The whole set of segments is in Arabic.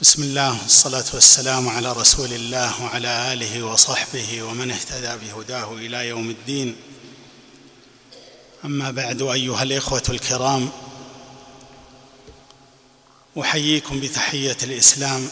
بسم الله والصلاة والسلام على رسول الله وعلى آله وصحبه ومن اهتدى بهداه إلى يوم الدين أما بعد أيها الإخوة الكرام أحييكم بتحية الإسلام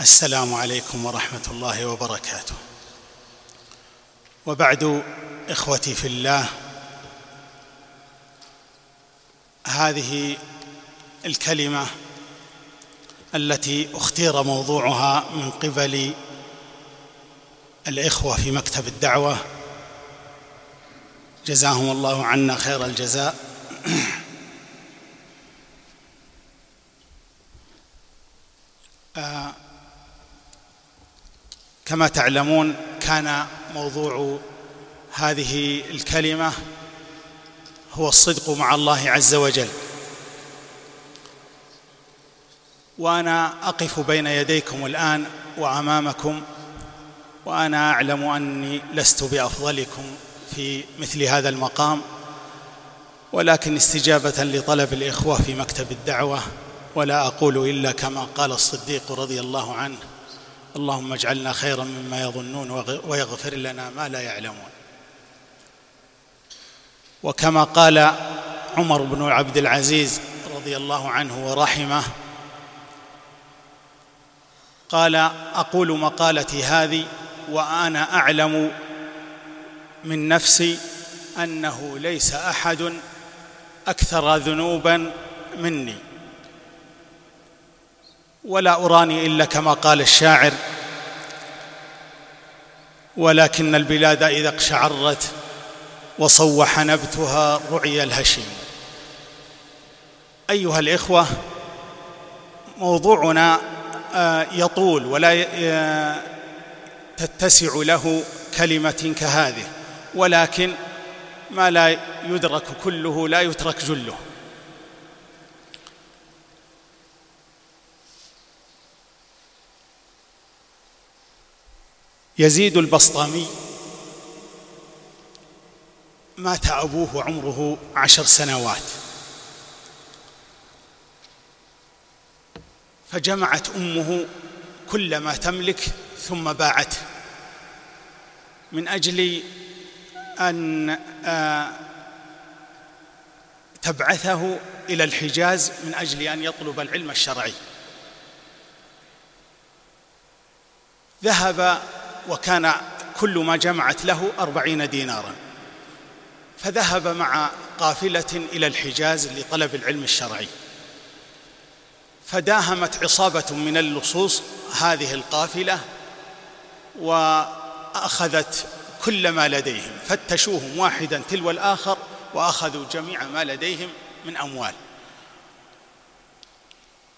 السلام عليكم ورحمة الله وبركاته وبعد إخوتي في الله هذه الكلمة التي اختير موضوعها من قبل الإخوة في مكتب الدعوة. جزاهم الله عنا خير الجزاء. آه، كما تعلمون كان موضوع هذه الكلمة هو الصدق مع الله عز وجل. وأنا أقف بين يديكم الآن وأمامكم وأنا أعلم أني لست بأفضلكم في مثل هذا المقام ولكن استجابة لطلب الإخوة في مكتب الدعوة ولا أقول إلا كما قال الصديق رضي الله عنه اللهم اجعلنا خيرا مما يظنون ويغفر لنا ما لا يعلمون. وكما قال عمر بن عبد العزيز رضي الله عنه ورحمه قال أقول مقالتي هذه وأنا أعلم من نفسي أنه ليس أحد أكثر ذنوبا مني. ولا أراني إلا كما قال الشاعر ولكن البلاد إذا اقشعرت وصوح نبتها رعي الهشيم. أيها الإخوة موضوعنا يطول ولا تتسع له كلمة كهذه ولكن ما لا يدرك كله لا يترك جله. يزيد البسطامي مات أبوه وعمره عشر سنوات. فجمعت أمه كل ما تملك ثم باعته من أجل أن تبعثه إلى الحجاز من أجل أن يطلب العلم الشرعي. ذهب وكان كل ما جمعت له أربعين دينارا. فذهب مع قافلة إلى الحجاز لطلب العلم الشرعي. فداهمت عصابة من اللصوص هذه القافلة وأخذت كل ما لديهم فتشوهم واحدا تلو الآخر وأخذوا جميع ما لديهم من أموال.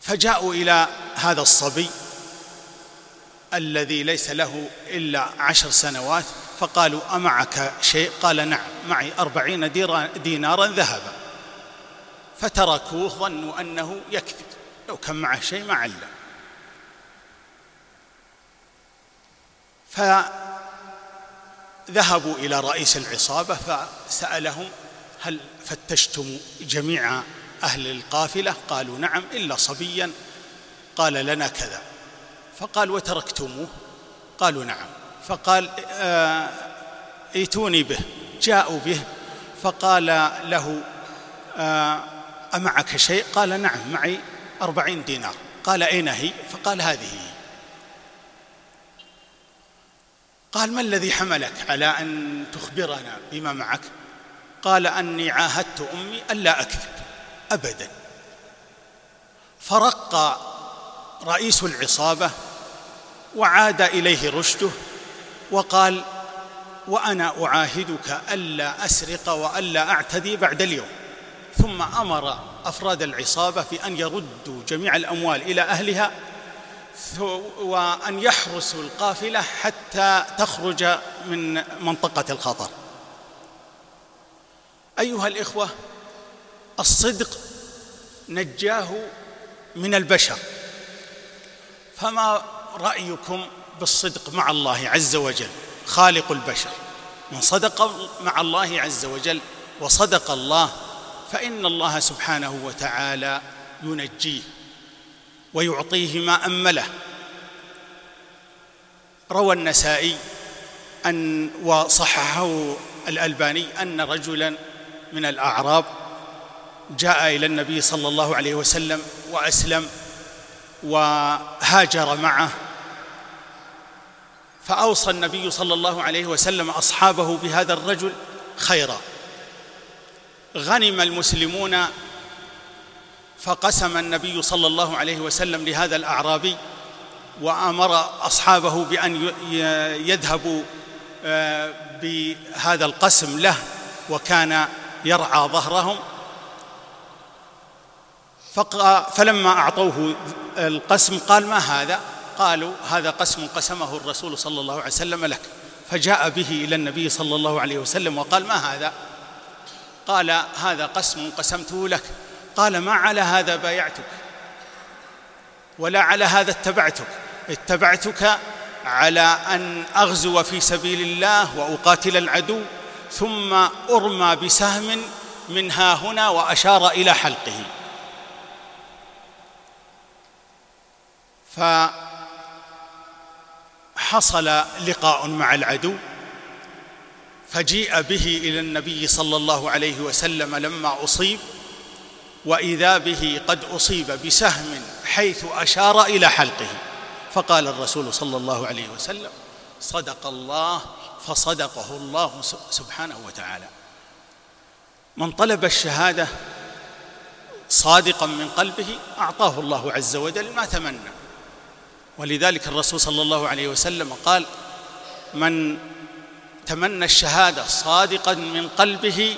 فجاءوا إلى هذا الصبي الذي ليس له إلا عشر سنوات فقالوا أمعك شيء؟ قال نعم معي أربعين دينارا ذهبا. فتركوه ظنوا أنه يكذب لو كان معه شيء ما علم. فذهبوا إلى رئيس العصابة فسألهم هل فتشتم جميع أهل القافلة؟ قالوا نعم إلا صبيا. قال لنا كذا. فقال وتركتموه؟ قالوا نعم. فقال آه ائتوني به. جاءوا به. فقال له آه أمعك شيء؟ قال نعم معي أربعين دينار. قال أين هي؟ فقال هذه. قال ما الذي حملك على أن تخبرنا بما معك؟ قال أني عاهدت أمي ألا أكذب. أبدا. فرق رئيس العصابة وعاد إليه رشده وقال وأنا أعاهدك ألا أسرق وألا أعتدي بعد اليوم. ثم أمر أفراد العصابة بان يردوا جميع الأموال إلى أهلها وأن يحرسوا القافلة حتى تخرج من منطقة الخطر. أيها الإخوة الصدق نجاه من البشر. فما رأيكم بالصدق مع الله عز وجل؟ خالق البشر. من صدق مع الله عز وجل وصدق الله فإن الله سبحانه وتعالى ينجيه ويعطيه ما أمله. روى النسائي أن وصححه الألباني أن رجلا من الأعراب جاء إلى النبي صلى الله عليه وسلم وأسلم وهاجر معه. فأوصى النبي صلى الله عليه وسلم أصحابه بهذا الرجل خيرا. غنم المسلمون فقسم النبي صلى الله عليه وسلم لهذا الأعرابي وأمر أصحابه بأن يذهبوا آه، بهذا القسم له وكان يرعى ظهرهم. فلما أعطوه القسم قال ما هذا؟ قالوا هذا قسم قسمه الرسول صلى الله عليه وسلم لك. فجاء به إلى النبي صلى الله عليه وسلم وقال ما هذا؟ قال هذا قسم قسمته لك. قال ما على هذا بايعتك ولا على هذا اتبعتك. اتبعتك على أن أغزو في سبيل الله وأقاتل العدو ثم أرمى بسهم من ها هنا وأشار إلى حلقه. فحصل لقاء مع العدو فجيء به إلى النبي صلى الله عليه وسلم لما أصيب وإذا به قد أصيب بسهم حيث أشار إلى حلقه. فقال الرسول صلى الله عليه وسلم صدق الله فصدقه الله سبحانه وتعالى. من طلب الشهادة صادقا من قلبه أعطاه الله عز وجل ما تمنى. ولذلك الرسول صلى الله عليه وسلم قال من تمنى الشهادة صادقا من قلبه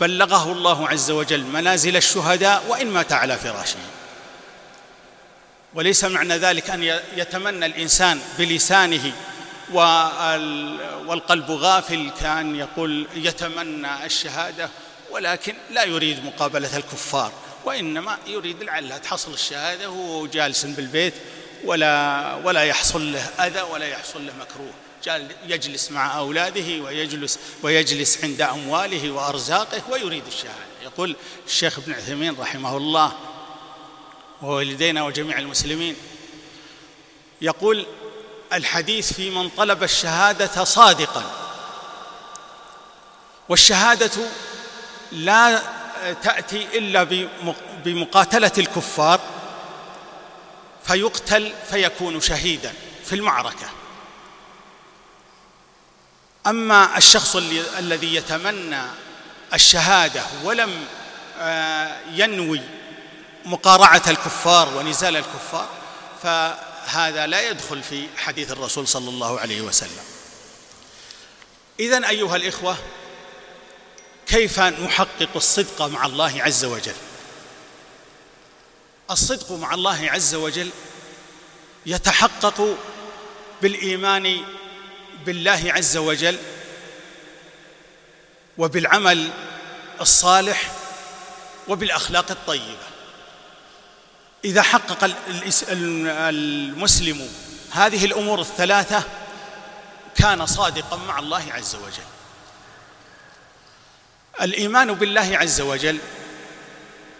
بلغه الله عز وجل منازل الشهداء وإن مات على فراشه. وليس معنى ذلك أن يتمنى الإنسان بلسانه والقلب غافل كأن يقول يتمنى الشهادة ولكن لا يريد مقابلة الكفار وإنما يريد لعلها تحصل الشهادة وهو جالس بالبيت ولا ولا يحصل له أذى ولا يحصل له مكروه. يجلس مع أولاده ويجلس ويجلس عند أمواله وأرزاقه ويريد الشهادة. يقول الشيخ ابن عثيمين رحمه الله ووالدينا وجميع المسلمين يقول الحديث في من طلب الشهادة صادقا. والشهادة لا تأتي إلا بمقاتلة الكفار فيقتل فيكون شهيدا في المعركة. أما الشخص الذي يتمنى الشهادة ولم آه، ينوي مقارعة الكفار ونزال الكفار فهذا لا يدخل في حديث الرسول صلى الله عليه وسلم. إذن أيها الإخوة كيف نحقق الصدق مع الله عز وجل؟ الصدق مع الله عز وجل يتحقق بالإيمان بالله عز وجل وبالعمل الصالح وبالأخلاق الطيبة. إذا حقق المسلم هذه الأمور الثلاثة كان صادقا مع الله عز وجل. الإيمان بالله عز وجل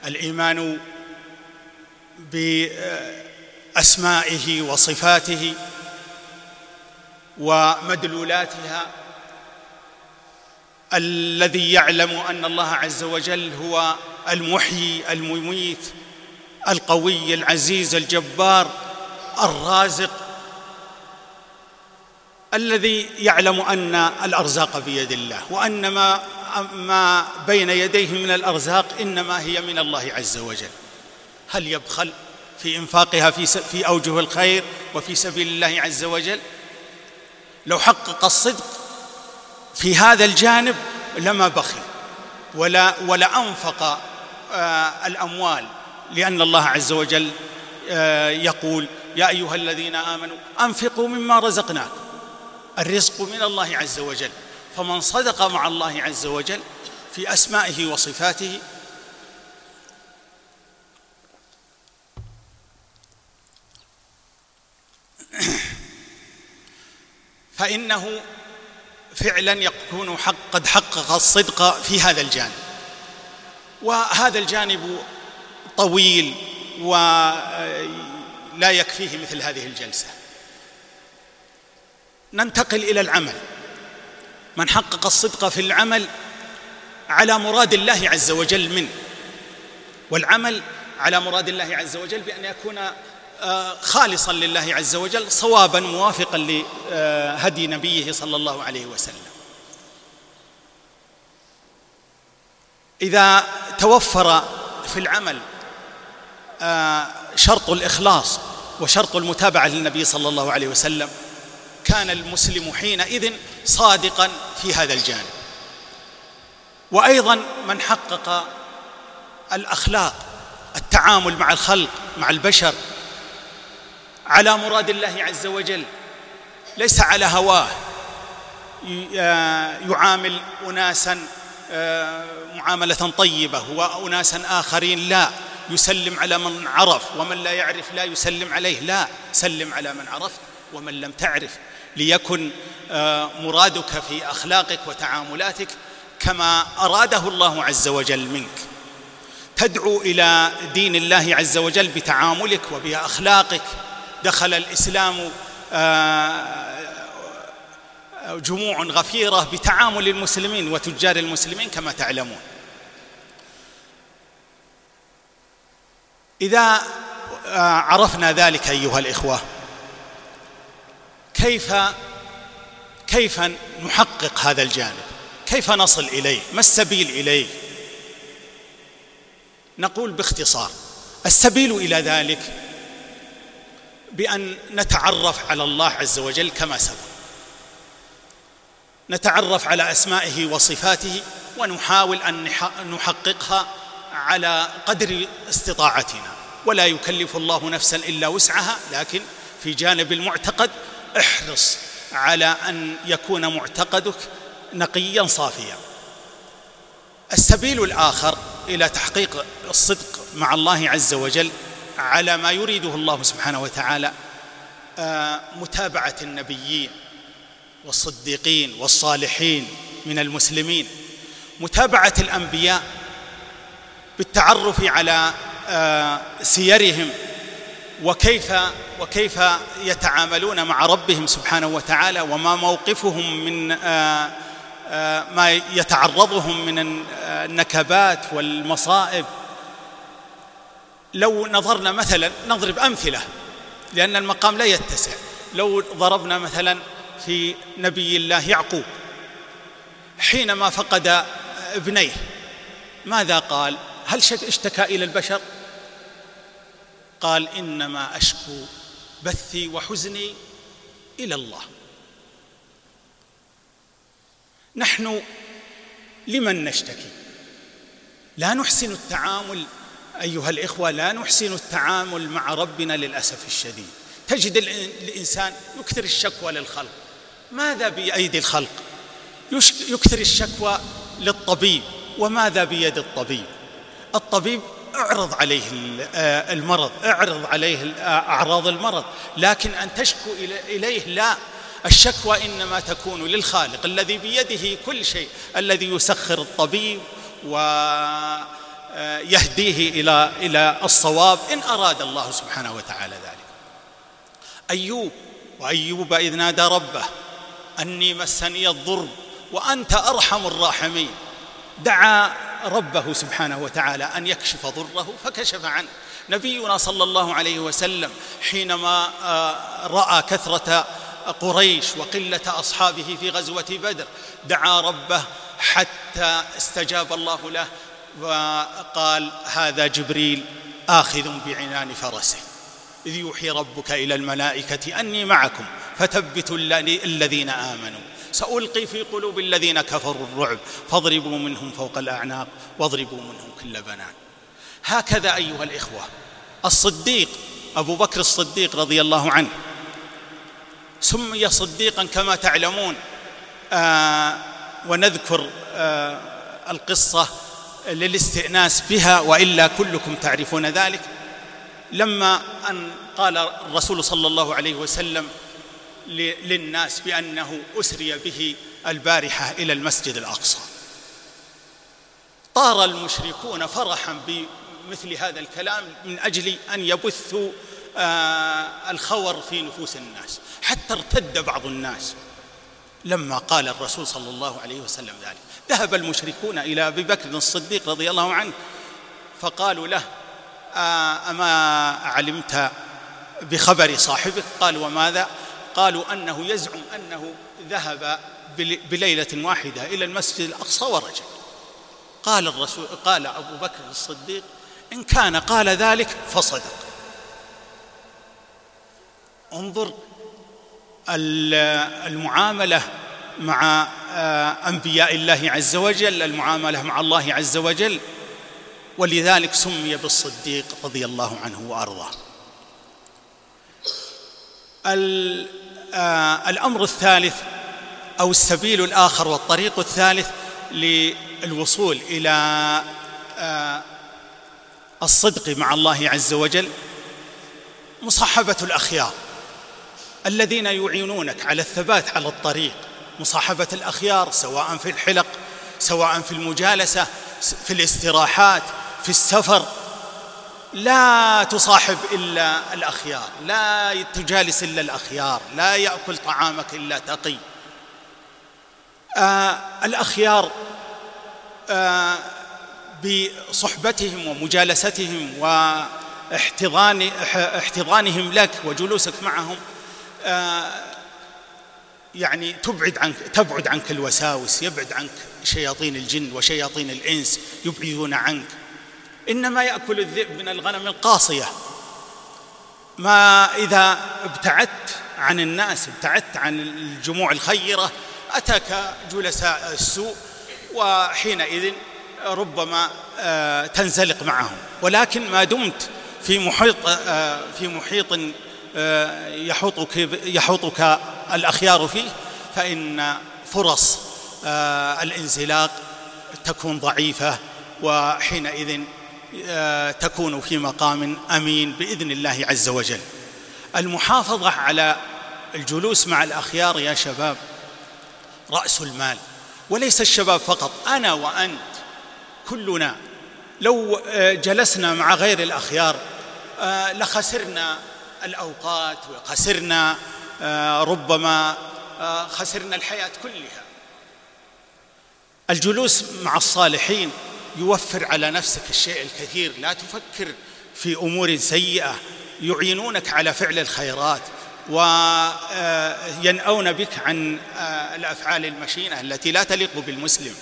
الإيمان بأسمائه وصفاته ومدلولاتها الذي يعلم أن الله عز وجل هو المحيي المميت القوي العزيز الجبار الرازق الذي يعلم أن الأرزاق بيد الله وأن ما ما بين يديه من الأرزاق إنما هي من الله عز وجل. هل يبخل في إنفاقها في في أوجه الخير وفي سبيل الله عز وجل؟ لو حقق الصدق في هذا الجانب لما بخل ولا ولا أنفق آه، الأموال لأن الله عز وجل آه، يقول يا أيها الذين آمنوا أنفقوا مما رزقناكم الرزق من الله عز وجل. فمن صدق مع الله عز وجل في أسمائه وصفاته فإنه فعلا يكون حق قد حقق الصدق في هذا الجانب. وهذا الجانب طويل لا يكفيه مثل هذه الجلسة. ننتقل إلى العمل. من حقق الصدق في العمل على مراد الله عز وجل منه. والعمل على مراد الله عز وجل بأن يكون خالصا لله عز وجل صوابا موافقا لهدي نبيه صلى الله عليه وسلم. إذا توفر في العمل آه، شرط الإخلاص وشرط المتابعة للنبي صلى الله عليه وسلم كان المسلم حينئذ صادقا في هذا الجانب. وأيضا من حقق الأخلاق التعامل مع الخلق مع البشر على مراد الله عز وجل ليس على هواه. يعامل اناسا آه، معاملة طيبة واناسا آخرين لا. يسلم على من عرف ومن لا يعرف لا. يسلم عليه لا. سلم على من عرفت ومن لم تعرف. ليكن مرادك في أخلاقك وتعاملاتك كما أراده الله عز وجل منك. تدعو إلى دين الله عز وجل بتعاملك وبأخلاقك. دخل الإسلام آه، جموع غفيرة بتعامل المسلمين وتجار المسلمين كما تعلمون. إذا آه، عرفنا ذلك أيها الإخوة كيف كيف نحقق هذا الجانب؟ كيف نصل إليه؟ ما السبيل إليه؟ نقول باختصار السبيل إلى ذلك بأن نتعرف على الله عز وجل كما سبق. نتعرف على أسمائه وصفاته ونحاول أن نحققها على قدر استطاعتنا. ولا يكلف الله نفسا إلا وسعها لكن في جانب المعتقد احرص على أن يكون معتقدك نقيا صافيا. السبيل الآخر إلى تحقيق الصدق مع الله عز وجل على ما يريده الله سبحانه وتعالى آه، متابعة النبيين والصديقين والصالحين من المسلمين متابعة الأنبياء بالتعرف على آه، سيرهم وكيف وكيف يتعاملون مع ربهم سبحانه وتعالى وما موقفهم من آه، ما يتعرضهم من النكبات والمصائب. لو نظرنا مثلا نضرب أمثلة لأن المقام لا يتسع. لو ضربنا مثلا في نبي الله يعقوب حينما فقد ابنيه ماذا قال؟ هل اشتكى إلى البشر؟ قال إنما أشكو بثي وحزني إلى الله. نحن لمن نشتكي؟ لا نحسن التعامل أيها الإخوة لا نحسن التعامل مع ربنا للأسف الشديد. تجد الإنسان يكثر الشكوى للخلق. ماذا بأيدي الخلق؟ يكثر الشكوى للطبيب. وماذا بيد الطبيب؟ الطبيب اعرض عليه آه، المرض اعرض عليه أعراض المرض. لكن أن تشكو إليه لا. الشكوى إنما تكون للخالق الذي بيده كل شيء الذي يسخر الطبيب ويهديه إلى إلى الصواب إن أراد الله سبحانه وتعالى ذلك. أيوب وأيوب إذ نادى ربه أني مسني الضر وأنت أرحم الراحمين. دعا ربه سبحانه وتعالى أن يكشف ضره فكشف عنه. نبينا صلى الله عليه وسلم حينما آه، رأى كثرة قريش وقلة أصحابه في غزوة بدر دعا ربه حتى استجاب الله له وقال هذا جبريل آخذ بعنان فرسه. إذ يوحي ربك إلى الملائكة أني معكم فثبتوا الذين آمنوا. سألقي في قلوب الذين كفروا الرعب فاضربوا منهم فوق الأعناق واضربوا منهم كل بنان. هكذا أيها الإخوة الصديق أبو بكر الصديق رضي الله عنه سمي صديقا كما تعلمون. آه ونذكر آه القصة للاستئناس بها وإلا كلكم تعرفون ذلك. لما أن قال الرسول صلى الله عليه وسلم للناس بأنه أسري به البارحة إلى المسجد الأقصى. طار المشركون فرحا بمثل هذا الكلام من أجل أن يبثوا آه، الخور في نفوس الناس. حتى ارتد بعض الناس. لما قال الرسول صلى الله عليه وسلم ذلك. ذهب المشركون إلى أبي بكر الصديق رضي الله عنه فقالوا له آه، أما علمت بخبر صاحبك؟ قال وماذا؟ قالوا أنه يزعم أنه ذهب بليلة واحدة إلى المسجد الأقصى ورجع. قال الرسول قال أبو بكر الصديق إن كان قال ذلك فصدق. انظر المعاملة مع آه، أنبياء الله عز وجل المعاملة مع الله عز وجل. ولذلك سمي بالصديق رضي الله عنه وأرضاه. آه، الأمر الثالث أو السبيل الآخر والطريق الثالث للوصول إلى آه، الصدق مع الله عز وجل مصاحبة الأخيار. الذين يعينونك على الثبات على الطريق مصاحبة الأخيار سواء في الحلق سواء في المجالسة في الاستراحات في السفر. لا تصاحب إلا الأخيار لا تجالس إلا الأخيار لا يأكل طعامك إلا تقي. آه الأخيار آه بصحبتهم ومجالستهم واحتضان احتضانهم لك وجلوسك معهم يعني تبعد عنك تبعد عنك الوساوس يبعد عنك شياطين الجن وشياطين الإنس يبعدون عنك. إنما يأكل الذئب من الغنم القاصية. ما إذا ابتعدت عن الناس ابتعدت عن الجموع الخيرة أتاك جلساء السوء وحينئذ ربما آه، تنزلق معهم. ولكن ما دمت في محيط آه، في محيط آه، يحوطك يحوطك الأخيار فيه فإن فرص الانزلاق تكون ضعيفة وحينئذ تكون في مقام أمين بإذن الله عز وجل. المحافظة على الجلوس مع الأخيار يا شباب رأس المال وليس الشباب فقط أنا وأنت كلنا لو آه، جلسنا مع غير الأخيار آه، لخسرنا الأوقات وخسرنا آه، ربما خسرنا الحياة كلها. الجلوس مع الصالحين يوفر على نفسك الشيء الكثير. لا تفكر في أمور سيئة. يعينونك على فعل الخيرات وينأون بك عن الأفعال المشينة التي لا تليق بالمسلم.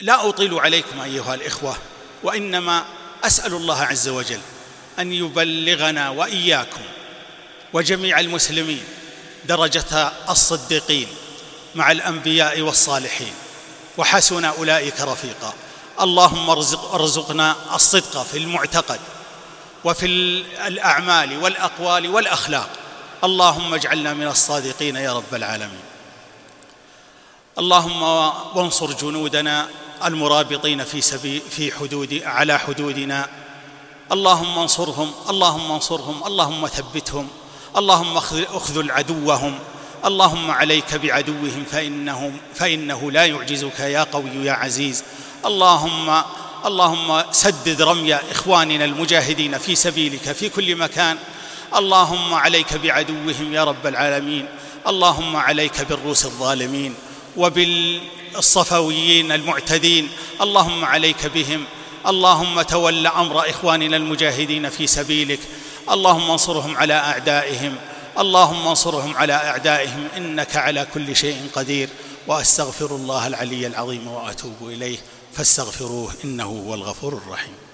لا أطيل عليكم أيها الإخوة وإنما أسأل الله عز وجل أن يبلغنا وإياكم وجميع المسلمين درجة الصديقين مع الأنبياء والصالحين. وحسن أولئك رفيقا. اللهم ارزق ارزقنا الصدق في المعتقد وفي الأعمال والأقوال والأخلاق. اللهم اجعلنا من الصادقين يا رب العالمين. اللهم وانصر جنودنا المرابطين في سبيل في حدود على حدودنا. اللهم انصرهم اللهم انصرهم اللهم ثبتهم اللهم اخذل عدوهم اللهم عليك بعدوهم فإنهم فإنه لا يعجزك يا قوي يا عزيز. اللهم اللهم سدد رمي إخواننا المجاهدين في سبيلك في كل مكان. اللهم عليك بعدوهم يا رب العالمين. اللهم عليك بالروس الظالمين وبالصفويين المعتدين. اللهم عليك بهم اللهم تول أمر إخواننا المجاهدين في سبيلك. اللهم انصرهم على أعدائهم. اللهم انصرهم على أعدائهم. إنك على كل شيء قدير. وأستغفر الله العلي العظيم وأتوب إليه. فاستغفروه إنه هو الغفور الرحيم.